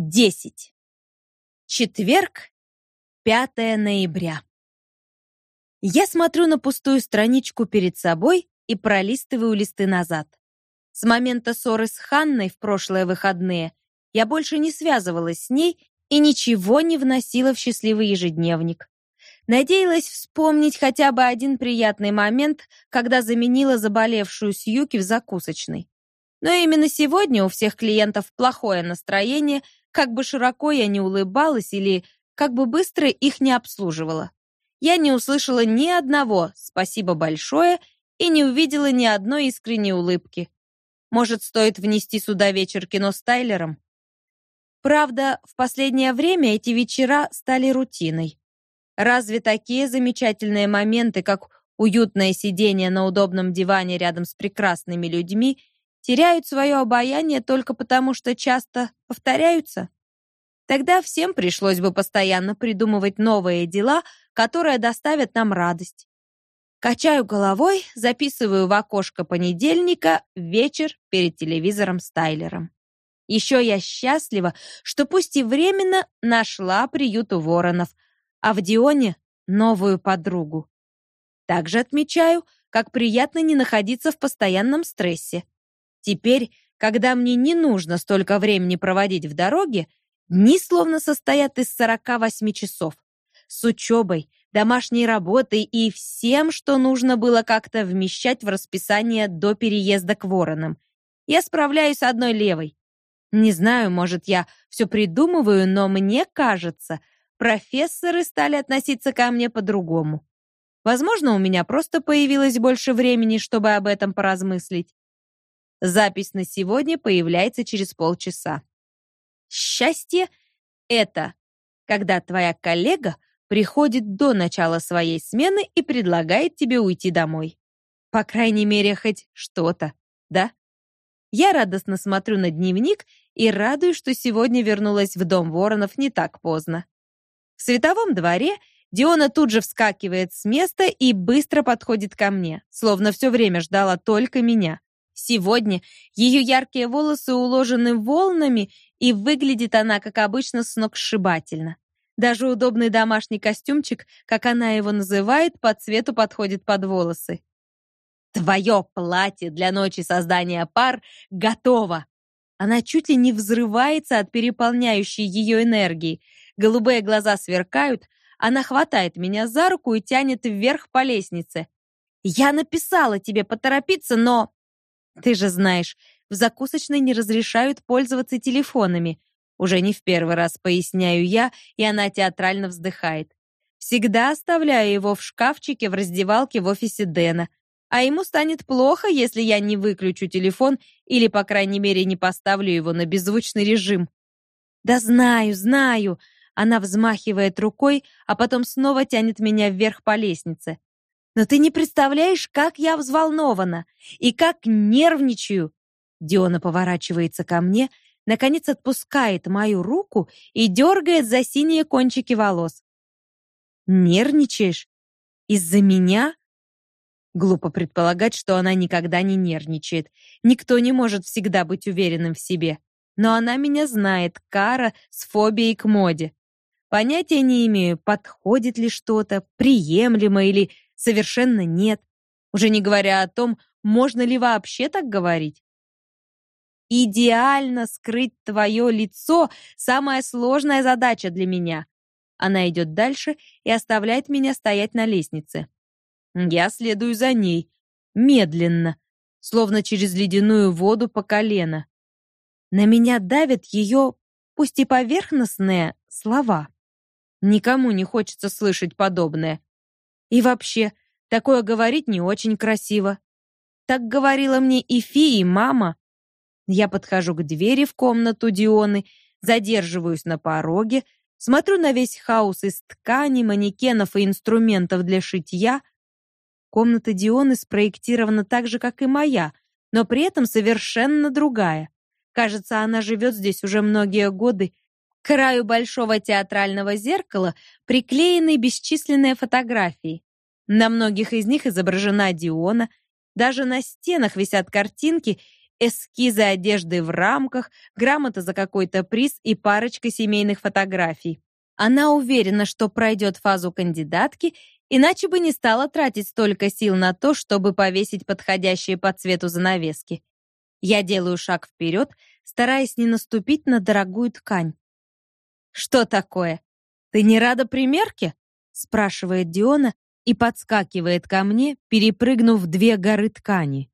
10. Четверг, 5 ноября. Я смотрю на пустую страничку перед собой и пролистываю листы назад. С момента ссоры с Ханной в прошлые выходные я больше не связывалась с ней и ничего не вносила в счастливый ежедневник. Надеялась вспомнить хотя бы один приятный момент, когда заменила заболевшую Сьюки в закусочной. Но именно сегодня у всех клиентов плохое настроение, как бы широко я не улыбалась или как бы быстро их не обслуживала. Я не услышала ни одного «спасибо большое» и не увидела ни одной искренней улыбки. Может, стоит внести сюда вечер кино с Тайлером? Правда, в последнее время эти вечера стали рутиной. Разве такие замечательные моменты, как уютное сидение на удобном диване рядом с прекрасными людьми, теряют свое обаяние только потому, что часто повторяются? Тогда всем пришлось бы постоянно придумывать новые дела, которые доставят нам радость. Качаю головой, записываю в окошко понедельника вечер перед телевизором с Тайлером. Еще я счастлива, что пусть и временно нашла приют у воронов, а в Дионе новую подругу. Также отмечаю, как приятно не находиться в постоянном стрессе. Теперь, когда мне не нужно столько времени проводить в дороге, дни словно состоят из 48 часов. С учебой, домашней работой и всем, что нужно было как-то вмещать в расписание до переезда к Воронам. Я справляюсь одной левой. Не знаю, может, я все придумываю, но мне кажется, профессоры стали относиться ко мне по-другому. Возможно, у меня просто появилось больше времени, чтобы об этом поразмыслить. Запись на сегодня появляется через полчаса. Счастье — это когда твоя коллега приходит до начала своей смены и предлагает тебе уйти домой. По крайней мере, хоть что-то, да? Я радостно смотрю на дневник и радуюсь, что сегодня вернулась в дом Воронов не так поздно. В световом дворе Диона тут же вскакивает с места и быстро подходит ко мне, словно все время ждала только меня. Сегодня ее яркие волосы уложены волнами, и выглядит она, как обычно, сногсшибательно. Даже удобный домашний костюмчик, как она его называет, по цвету подходит под волосы. «Твое платье для ночи создания пар готово!» Она чуть ли не взрывается от переполняющей ее энергии. Голубые глаза сверкают, она хватает меня за руку и тянет вверх по лестнице. «Я написала тебе поторопиться, но...» Ты же знаешь, в закусочной не разрешают пользоваться телефонами. Уже не в первый раз поясняю я, и она театрально вздыхает. Всегда оставляю его в шкафчике в раздевалке в офисе Дэна. А ему станет плохо, если я не выключу телефон или, по крайней мере, не поставлю его на беззвучный режим. Да знаю, знаю. Она взмахивает рукой, а потом снова тянет меня вверх по лестнице. Но ты не представляешь, как я взволнована и как нервничаю. Диона поворачивается ко мне, наконец отпускает мою руку и дергает за синие кончики волос. Нервничаешь? Из-за меня? Глупо предполагать, что она никогда не нервничает. Никто не может всегда быть уверенным в себе. Но она меня знает, Кара с фобией к моде. Понятия не имею, подходит ли что-то, приемлемо или совершенно нет. Уже не говоря о том, можно ли вообще так говорить. Идеально скрыть твое лицо — самая сложная задача для меня. Она идет дальше и оставляет меня стоять на лестнице. Я следую за ней, медленно, словно через ледяную воду по колено. На меня давят ее, пусть и поверхностные, слова. Никому не хочется слышать подобное. И вообще, такое говорить не очень красиво. Так говорила мне и Фи, и мама. Я подхожу к двери в комнату Дионы, задерживаюсь на пороге, смотрю на весь хаос из тканей, манекенов и инструментов для шитья. Комната Дионы спроектирована так же, как и моя, но при этом совершенно другая. Кажется, она живет здесь уже многие годы. Краю большого театрального зеркала приклеены бесчисленные фотографии. На многих из них изображена Диона, даже на стенах висят картинки, эскизы одежды в рамках, грамота за какой-то приз и парочка семейных фотографий. Она уверена, что пройдет фазу кандидатки, иначе бы не стала тратить столько сил на то, чтобы повесить подходящие по цвету занавески. Я делаю шаг вперед, стараясь не наступить на дорогую ткань. «Что такое? Ты не рада примерке?» спрашивает Диона и подскакивает ко мне, перепрыгнув две горы ткани.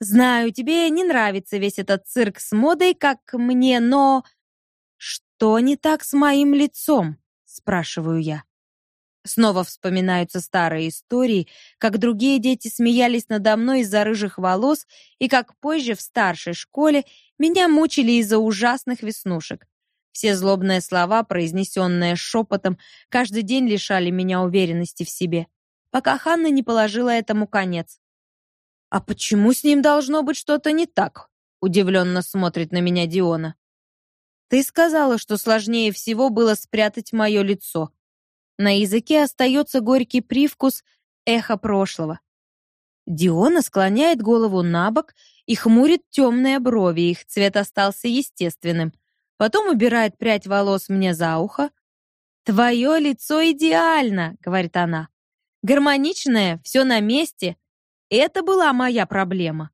Знаю, тебе не нравится весь этот цирк с модой, как мне, но что не так с моим лицом? спрашиваю я. Снова вспоминаются старые истории, как другие дети смеялись надо мной из-за рыжих волос, и как позже в старшей школе меня мучили из-за ужасных веснушек. Все злобные слова, произнесенные шепотом, каждый день лишали меня уверенности в себе, пока Ханна не положила этому конец. «А почему с ним должно быть что-то не так?» удивленно смотрит на меня Диона. «Ты сказала, что сложнее всего было спрятать мое лицо», на языке остается горький привкус эхо прошлого. Диона склоняет голову на бок и хмурит темные брови, их цвет остался естественным. Потом убирает прядь волос мне за ухо. «Твое лицо идеально», — говорит она. «Гармоничное, все на месте. Это была моя проблема».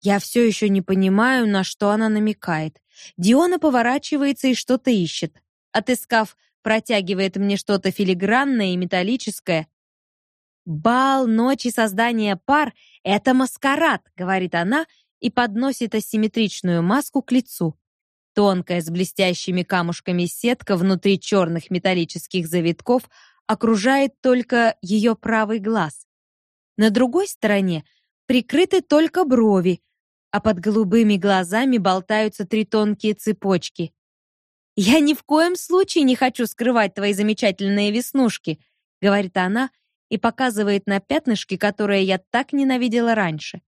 Я все еще не понимаю, на что она намекает. Диона поворачивается и что-то ищет. Отыскав протягивает мне что-то филигранное и металлическое. «Бал ночи создания пар — это маскарад», — говорит она и подносит асимметричную маску к лицу. Тонкая, с блестящими камушками сетка внутри черных металлических завитков окружает только ее правый глаз. На другой стороне прикрыты только брови, а под голубыми глазами болтаются три тонкие цепочки. «Я ни в коем случае не хочу скрывать твои замечательные веснушки», говорит она и показывает на пятнышки, которые я так ненавидела раньше.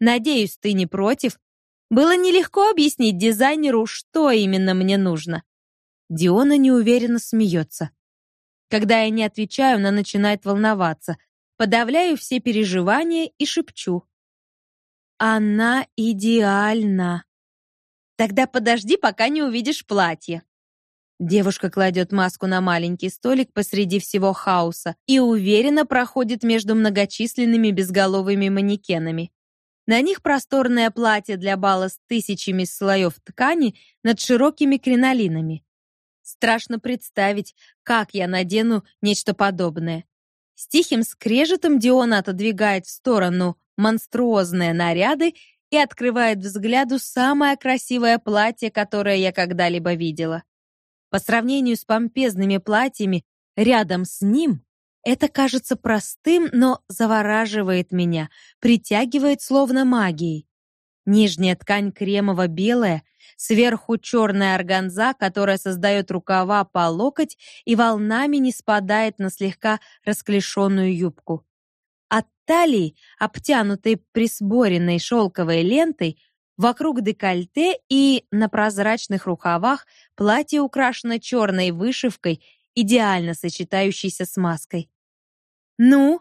«Надеюсь, ты не против?» Было нелегко объяснить дизайнеру, что именно мне нужно. Диона неуверенно смеется. Когда я не отвечаю, она начинает волноваться. Подавляю все переживания и шепчу. Она идеальна. Тогда подожди, пока не увидишь платье. Девушка кладет маску на маленький столик посреди всего хаоса и уверенно проходит между многочисленными безголовыми манекенами. На них просторное платье для бала с тысячами слоев ткани над широкими кринолинами. Страшно представить, как я надену нечто подобное. С тихим скрежетом Диона отодвигает в сторону монструозные наряды и открывает взгляду самое красивое платье, которое я когда-либо видела. По сравнению с помпезными платьями, рядом с ним это кажется простым, но завораживает меня, притягивает словно магией. Нижняя ткань кремово-белая, сверху черная органза, которая создает рукава по локоть и волнами не спадает на слегка расклешенную юбку талии, обтянутой присборенной шелковой лентой, вокруг декольте и на прозрачных рукавах платье украшено черной вышивкой, идеально сочетающейся с маской. «Ну,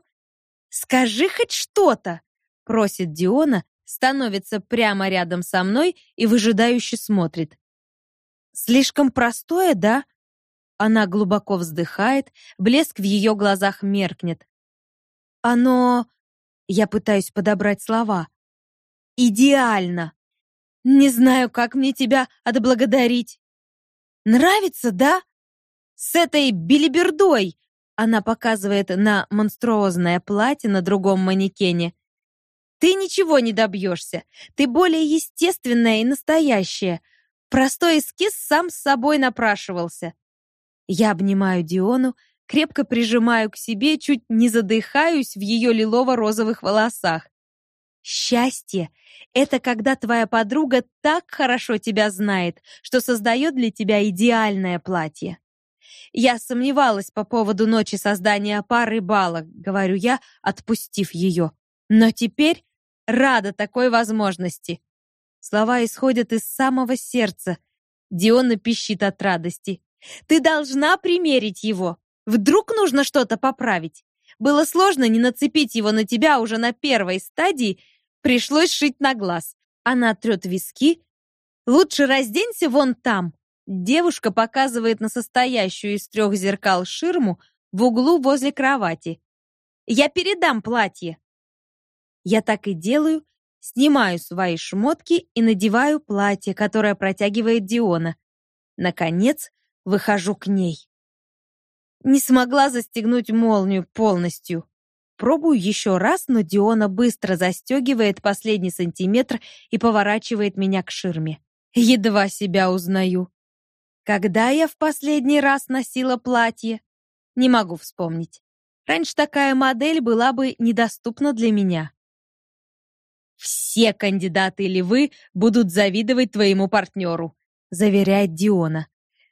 скажи хоть что-то!» — просит Диона, становится прямо рядом со мной и выжидающе смотрит. «Слишком простое, да?» Она глубоко вздыхает, блеск в ее глазах меркнет. Оно... Я пытаюсь подобрать слова. Идеально. Не знаю, как мне тебя отблагодарить. Нравится, да? С этой билибердой. Она показывает на монструозное платье на другом манекене. Ты ничего не добьешься. Ты более естественная и настоящая. Простой эскиз сам с собой напрашивался. Я обнимаю Диону, крепко прижимаю к себе, чуть не задыхаюсь в ее лилово-розовых волосах. Счастье — это когда твоя подруга так хорошо тебя знает, что создает для тебя идеальное платье. Я сомневалась по поводу ночи создания пары бала, говорю я, отпустив ее. Но теперь рада такой возможности. Слова исходят из самого сердца. Диона пищит от радости. Ты должна примерить его. Вдруг нужно что-то поправить? Было сложно не нацепить его на тебя уже на первой стадии, пришлось шить на глаз. Она трет виски. Лучше разденься вон там. Девушка показывает на состоящую из трех зеркал ширму в углу возле кровати. Я передам платье. Я так и делаю, снимаю свои шмотки и надеваю платье, которое протягивает Диона. Наконец, выхожу к ней. Не смогла застегнуть молнию полностью. Пробую еще раз, но Диона быстро застегивает последний сантиметр и поворачивает меня к ширме. Едва себя узнаю. Когда я в последний раз носила платье? Не могу вспомнить. Раньше такая модель была бы недоступна для меня. Все кандидаты или вы будут завидовать твоему партнеру, заверяет Диона.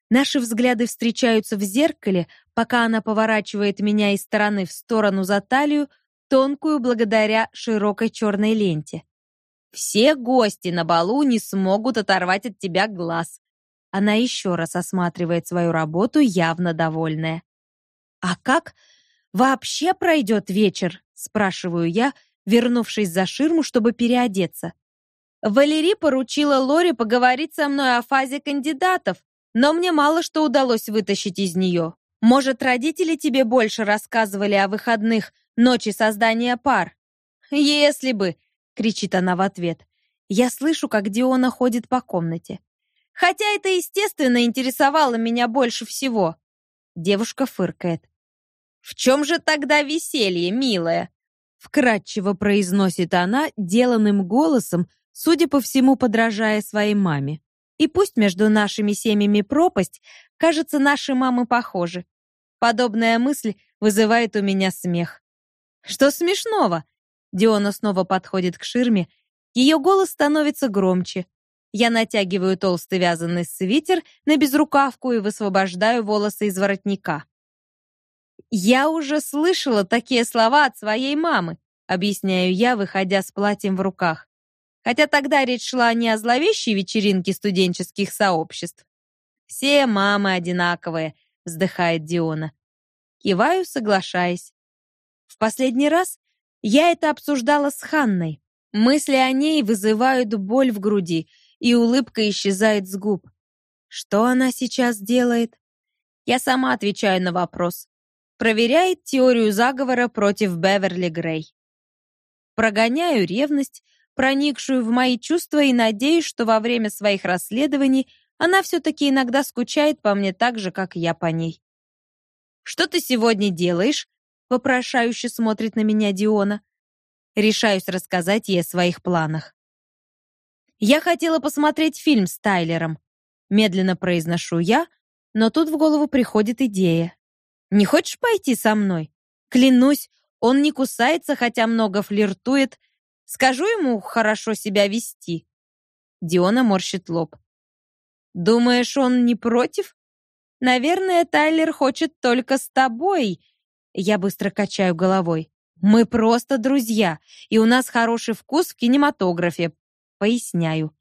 Наши взгляды встречаются в зеркале, пока она поворачивает меня из стороны в сторону за талию, тонкую благодаря широкой черной ленте. Все гости на балу не смогут оторвать от тебя глаз. Она еще раз осматривает свою работу, явно довольная. А как вообще пройдет вечер? спрашиваю я, вернувшись за ширму, чтобы переодеться. Валерий поручила Лоре поговорить со мной о фазе кандидатов, но мне мало что удалось вытащить из нее. Может, родители тебе больше рассказывали о выходных ночи создания пар? Если бы, кричит она в ответ. Я слышу, как Диона ходит по комнате. Хотя это, естественно, интересовало меня больше всего. Девушка фыркает. В чем же тогда веселье, милая? вкратчиво произносит она деланным голосом, судя по всему, подражая своей маме. И пусть между нашими семьями пропасть, кажется, наши мамы похожи. Подобная мысль вызывает у меня смех. Что смешного? Диона снова подходит к ширме. Ее голос становится громче. Я натягиваю толстый вязаный свитер на безрукавку и высвобождаю волосы из воротника. Я уже слышала такие слова от своей мамы, объясняю я, выходя с платьем в руках хотя тогда речь шла не о зловещей вечеринке студенческих сообществ. «Все мамы одинаковые», — вздыхает Диона. Киваю, соглашаясь. В последний раз я это обсуждала с Ханной. Мысли о ней вызывают боль в груди, и улыбка исчезает с губ. Что она сейчас делает? Я сама отвечаю на вопрос. Проверяет теорию заговора против Беверли Грей. Прогоняю ревность, проникшую в мои чувства и надеюсь, что во время своих расследований она все-таки иногда скучает по мне так же, как я по ней. «Что ты сегодня делаешь?» — вопрошающе смотрит на меня Диона. Решаюсь рассказать ей о своих планах. «Я хотела посмотреть фильм с Тайлером», — медленно произношу я, но тут в голову приходит идея. «Не хочешь пойти со мной? Клянусь, он не кусается, хотя много флиртует, Скажу ему хорошо себя вести. Диона морщит лоб. Думаешь, он не против? Наверное, Тайлер хочет только с тобой. Я быстро качаю головой. Мы просто друзья, и у нас хороший вкус в кинематографе. Поясняю.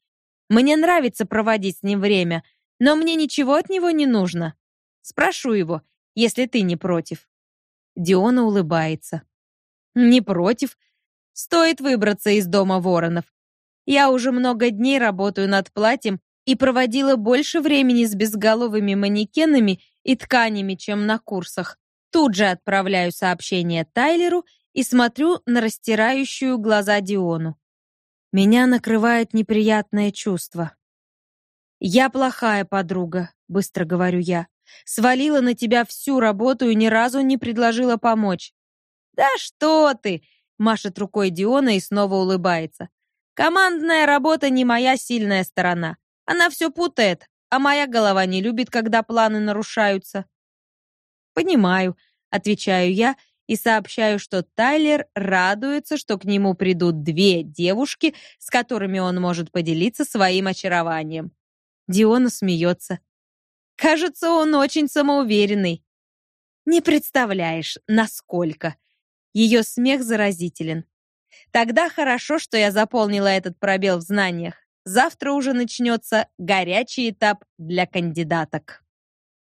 Мне нравится проводить с ним время, но мне ничего от него не нужно. Спрошу его, если ты не против. Диона улыбается. Не против, Стоит выбраться из дома воронов. Я уже много дней работаю над платьем и проводила больше времени с безголовыми манекенами и тканями, чем на курсах. Тут же отправляю сообщение Тайлеру и смотрю на растирающую глаза Диону. Меня накрывает неприятное чувство. «Я плохая подруга», — быстро говорю я. «Свалила на тебя всю работу и ни разу не предложила помочь». «Да что ты!» Машет рукой Диона и снова улыбается. Командная работа не моя сильная сторона. Она все путает, а моя голова не любит, когда планы нарушаются. Понимаю, отвечаю я и сообщаю, что Тайлер радуется, что к нему придут две девушки, с которыми он может поделиться своим очарованием. Диона смеется. Кажется, он очень самоуверенный. Не представляешь, насколько. Ее смех заразителен. Тогда хорошо, что я заполнила этот пробел в знаниях. Завтра уже начнется горячий этап для кандидаток.